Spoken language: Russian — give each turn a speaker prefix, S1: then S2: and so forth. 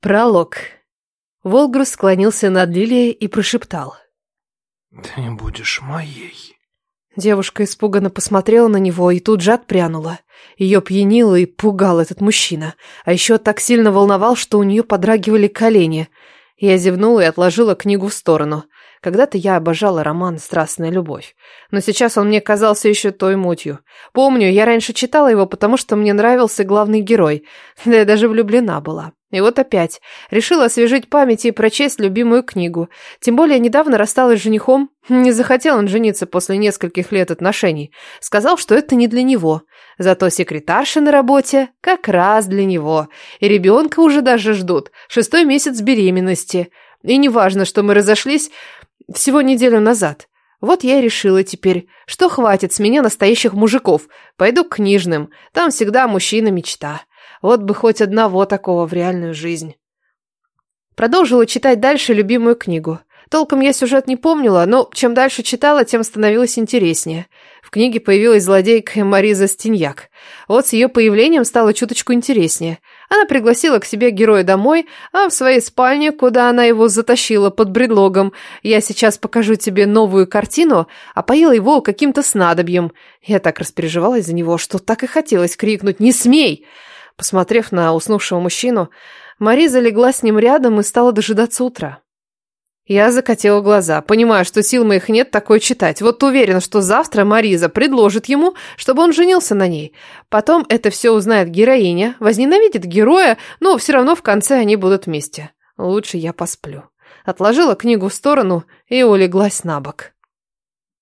S1: Пролог. Волгрус склонился над Лилией и прошептал.
S2: «Ты не будешь моей».
S1: Девушка испуганно посмотрела на него и тут же отпрянула. Ее пьянило и пугал этот мужчина. А еще так сильно волновал, что у нее подрагивали колени. Я зевнула и отложила книгу в сторону. Когда-то я обожала роман «Страстная любовь». Но сейчас он мне казался еще той мутью. Помню, я раньше читала его, потому что мне нравился главный герой. Да я даже влюблена была. И вот опять. Решила освежить память и прочесть любимую книгу. Тем более недавно рассталась с женихом. Не захотел он жениться после нескольких лет отношений. Сказал, что это не для него. Зато секретарша на работе как раз для него. И ребенка уже даже ждут. Шестой месяц беременности. И неважно, что мы разошлись всего неделю назад. Вот я и решила теперь, что хватит с меня настоящих мужиков. Пойду к книжным. Там всегда мужчина-мечта. Вот бы хоть одного такого в реальную жизнь. Продолжила читать дальше любимую книгу. Толком я сюжет не помнила, но чем дальше читала, тем становилось интереснее. В книге появилась злодейка Мариза Стиньяк. Вот с ее появлением стало чуточку интереснее. Она пригласила к себе героя домой, а в своей спальне, куда она его затащила под бредлогом, «Я сейчас покажу тебе новую картину», опоила его каким-то снадобьем. Я так распереживалась за него, что так и хотелось крикнуть «Не смей!». Посмотрев на уснувшего мужчину, Мариза легла с ним рядом и стала дожидаться утра. Я закатила глаза, понимая, что сил моих нет такое читать. Вот уверена, что завтра Мариза предложит ему, чтобы он женился на ней. Потом это все узнает героиня, возненавидит героя, но все равно в конце они будут вместе. Лучше я посплю. Отложила книгу в сторону и улеглась на бок.